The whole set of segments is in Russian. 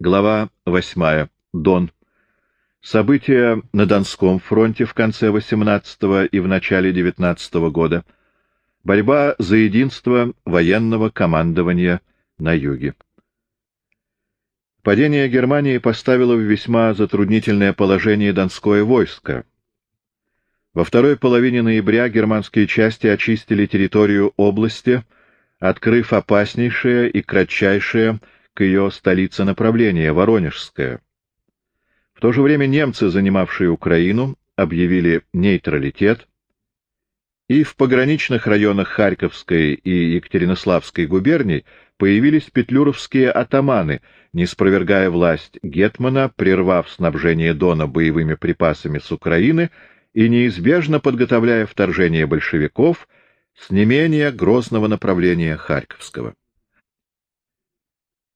Глава 8. Дон. События на Донском фронте в конце 18 и в начале 19 года. Борьба за единство военного командования на юге. Падение Германии поставило в весьма затруднительное положение Донское войско. Во второй половине ноября германские части очистили территорию области, открыв опаснейшее и кратчайшее к ее столице направление — Воронежское. В то же время немцы, занимавшие Украину, объявили нейтралитет, и в пограничных районах Харьковской и Екатеринославской губерний появились петлюровские атаманы, не спровергая власть Гетмана, прервав снабжение Дона боевыми припасами с Украины и неизбежно подготовляя вторжение большевиков с не менее грозного направления Харьковского.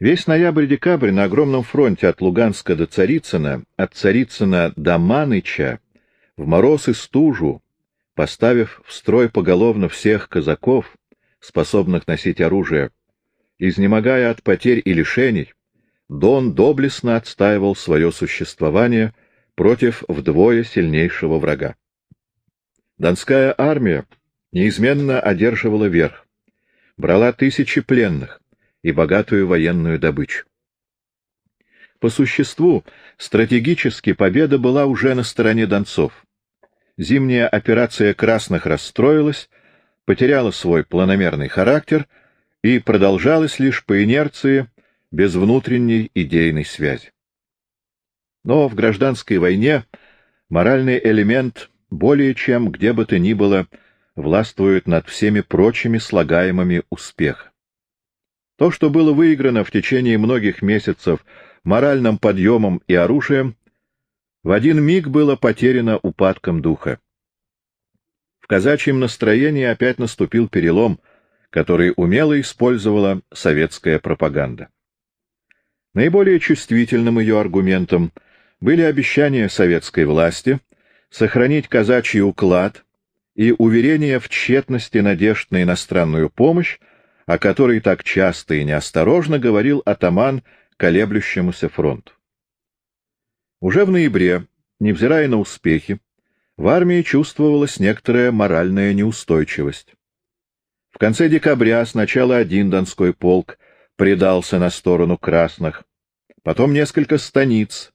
Весь ноябрь-декабрь на огромном фронте от Луганска до Царицына, от Царицына до Маныча, в мороз и стужу, поставив в строй поголовно всех казаков, способных носить оружие, изнемогая от потерь и лишений, Дон доблестно отстаивал свое существование против вдвое сильнейшего врага. Донская армия неизменно одерживала верх, брала тысячи пленных, и богатую военную добычу. По существу, стратегически победа была уже на стороне донцов. Зимняя операция красных расстроилась, потеряла свой планомерный характер и продолжалась лишь по инерции, без внутренней идейной связи. Но в гражданской войне моральный элемент более чем где бы то ни было властвует над всеми прочими слагаемыми успеха. То, что было выиграно в течение многих месяцев моральным подъемом и оружием, в один миг было потеряно упадком духа. В казачьем настроении опять наступил перелом, который умело использовала советская пропаганда. Наиболее чувствительным ее аргументом были обещания советской власти сохранить казачий уклад и уверение в тщетности надежд на иностранную помощь о которой так часто и неосторожно говорил атаман колеблющемуся фронту. Уже в ноябре, невзирая на успехи, в армии чувствовалась некоторая моральная неустойчивость. В конце декабря сначала один Донской полк предался на сторону красных, потом несколько станиц,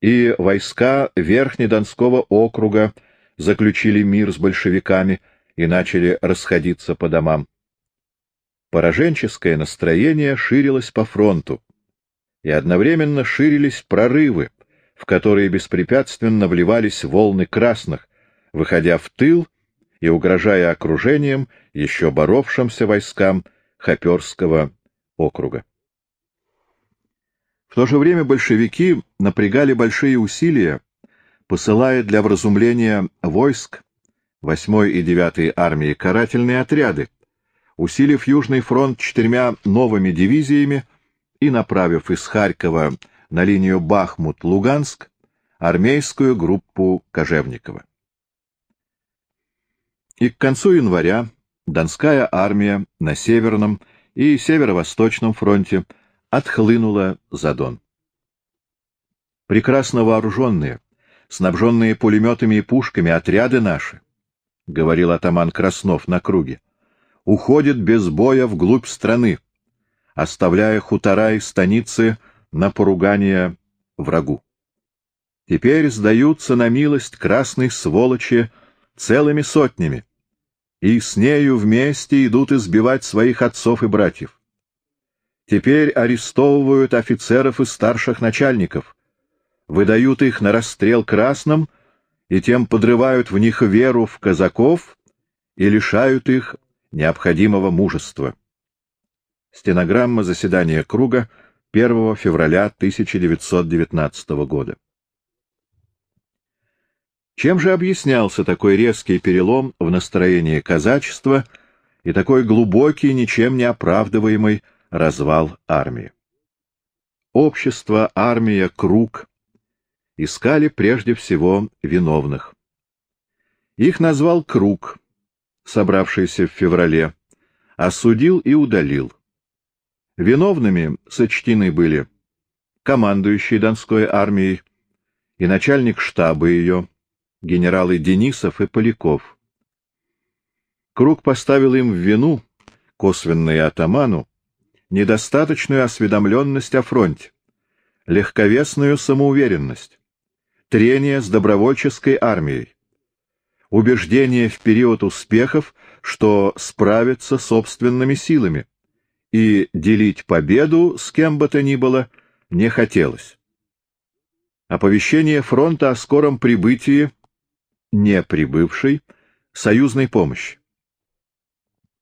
и войска Верхнедонского округа заключили мир с большевиками и начали расходиться по домам. Пораженческое настроение ширилось по фронту, и одновременно ширились прорывы, в которые беспрепятственно вливались волны красных, выходя в тыл и угрожая окружением еще боровшимся войскам Хоперского округа. В то же время большевики напрягали большие усилия, посылая для вразумления войск 8 и 9 армии карательные отряды, усилив Южный фронт четырьмя новыми дивизиями и направив из Харькова на линию Бахмут-Луганск армейскую группу Кожевникова. И к концу января Донская армия на Северном и Северо-Восточном фронте отхлынула за Дон. Прекрасно вооруженные, снабженные пулеметами и пушками отряды наши, — говорил атаман Краснов на круге, — уходит без боя вглубь страны, оставляя хутора и станицы на поругание врагу. Теперь сдаются на милость красной сволочи целыми сотнями, и с нею вместе идут избивать своих отцов и братьев. Теперь арестовывают офицеров и старших начальников, выдают их на расстрел красным и тем подрывают в них веру в казаков и лишают их необходимого мужества. Стенограмма заседания круга 1 февраля 1919 года. Чем же объяснялся такой резкий перелом в настроении казачества и такой глубокий, ничем не оправдываемый развал армии? Общество, армия, круг искали прежде всего виновных. Их назвал круг, собравшийся в феврале, осудил и удалил. Виновными сочтены были командующий Донской армией и начальник штаба ее, генералы Денисов и Поляков. Круг поставил им в вину, косвенные атаману, недостаточную осведомленность о фронте, легковесную самоуверенность, трение с добровольческой армией, убеждение в период успехов, что справится собственными силами, и делить победу с кем бы то ни было не хотелось. Оповещение фронта о скором прибытии, не прибывшей, союзной помощи.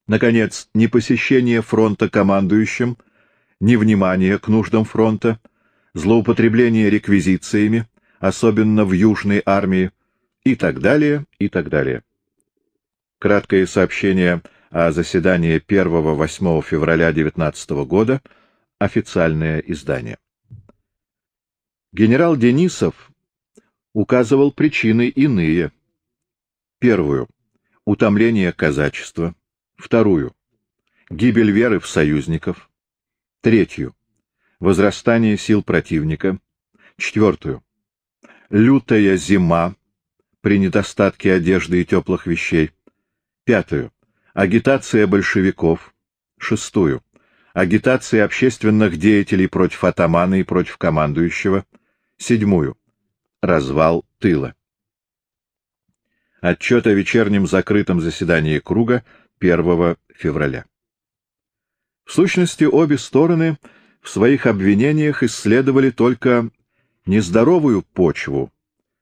Наконец, ни посещение фронта командующим, ни внимание к нуждам фронта, злоупотребление реквизициями, особенно в Южной армии, и так далее, и так далее. Краткое сообщение о заседании 1-8 февраля 19 года, официальное издание. Генерал Денисов указывал причины иные. Первую — утомление казачества. Вторую — гибель веры в союзников. Третью — возрастание сил противника. Четвертую — лютая зима при недостатке одежды и теплых вещей. Пятую — агитация большевиков. Шестую — агитация общественных деятелей против атамана и против командующего. Седьмую — развал тыла. Отчет о вечернем закрытом заседании круга 1 февраля. В сущности, обе стороны в своих обвинениях исследовали только нездоровую почву,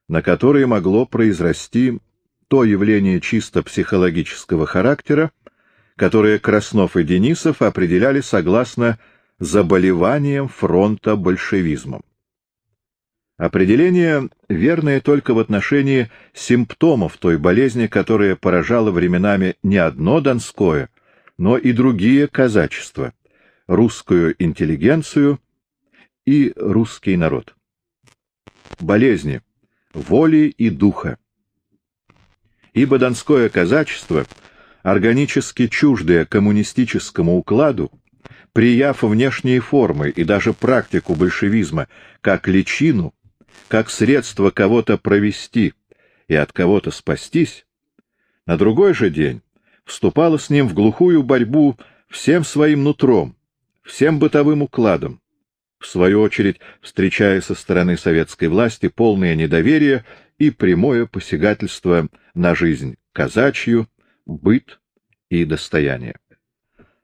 на которой могло произрасти то явление чисто психологического характера, которое Краснов и Денисов определяли согласно заболеваниям фронта большевизмом. Определение верное только в отношении симптомов той болезни, которая поражала временами не одно Донское, но и другие казачества, русскую интеллигенцию и русский народ. Болезни воли и духа. Ибо донское казачество, органически чуждое коммунистическому укладу, прияв внешние формы и даже практику большевизма как личину, как средство кого-то провести и от кого-то спастись, на другой же день вступала с ним в глухую борьбу всем своим нутром, всем бытовым укладом, в свою очередь встречая со стороны советской власти полное недоверие и прямое посягательство на жизнь казачью, быт и достояние.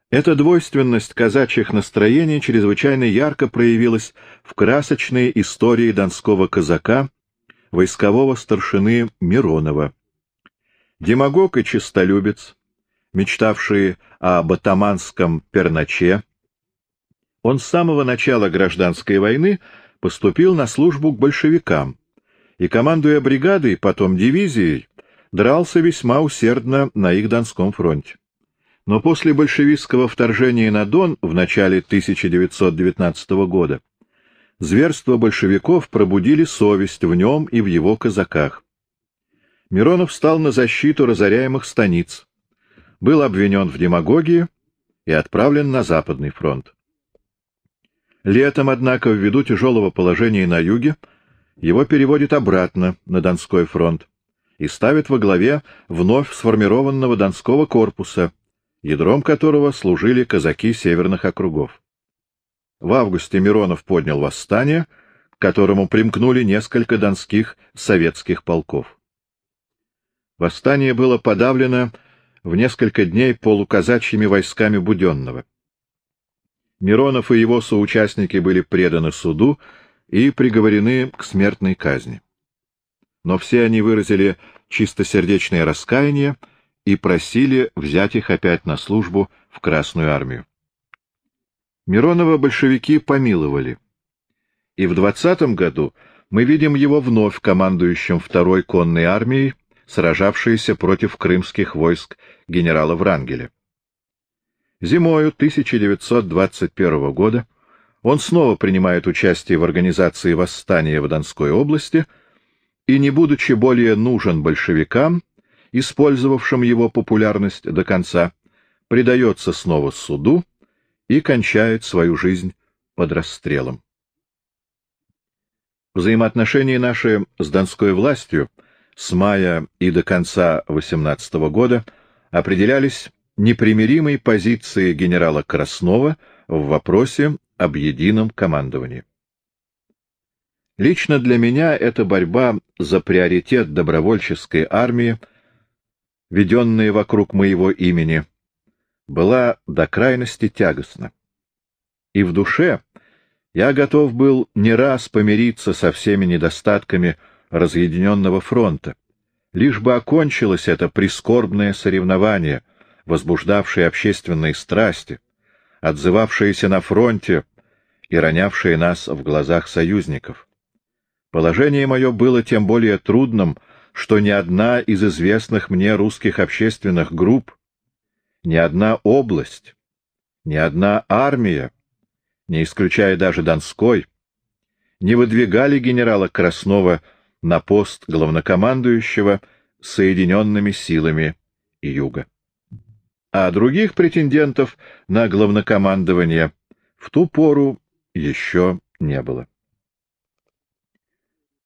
Эта двойственность казачьих настроений чрезвычайно ярко проявилась в красочной истории донского казака, войскового старшины Миронова. Демагог и честолюбец, мечтавший о батаманском перначе, он с самого начала гражданской войны поступил на службу к большевикам, и, командуя бригадой, потом дивизией, дрался весьма усердно на их Донском фронте. Но после большевистского вторжения на Дон в начале 1919 года зверства большевиков пробудили совесть в нем и в его казаках. Миронов встал на защиту разоряемых станиц, был обвинен в демагогии и отправлен на Западный фронт. Летом, однако, ввиду тяжелого положения на юге, его переводит обратно на Донской фронт и ставит во главе вновь сформированного Донского корпуса, ядром которого служили казаки северных округов. В августе Миронов поднял восстание, к которому примкнули несколько донских советских полков. Восстание было подавлено в несколько дней полуказачьими войсками Буденного. Миронов и его соучастники были преданы суду и приговорены к смертной казни. Но все они выразили чистосердечное раскаяние и просили взять их опять на службу в Красную армию. Миронова большевики помиловали. И в двадцатом году мы видим его вновь командующим второй конной армией, сражавшейся против крымских войск генерала Врангеля. Зимою 1921 года он снова принимает участие в организации восстания в Донской области и, не будучи более нужен большевикам, использовавшим его популярность до конца, предается снова суду и кончает свою жизнь под расстрелом. Взаимоотношения наши с донской властью с мая и до конца 18 года определялись непримиримой позицией генерала Краснова в вопросе об едином командовании. Лично для меня эта борьба за приоритет добровольческой армии, веденная вокруг моего имени, была до крайности тягостна. И в душе я готов был не раз помириться со всеми недостатками разъединенного фронта, лишь бы окончилось это прискорбное соревнование, возбуждавшее общественные страсти, отзывавшееся на фронте и ронявшее нас в глазах союзников. Положение мое было тем более трудным, что ни одна из известных мне русских общественных групп, ни одна область, ни одна армия не исключая даже Донской, не выдвигали генерала Краснова на пост главнокомандующего Соединенными силами Юга. А других претендентов на главнокомандование в ту пору еще не было.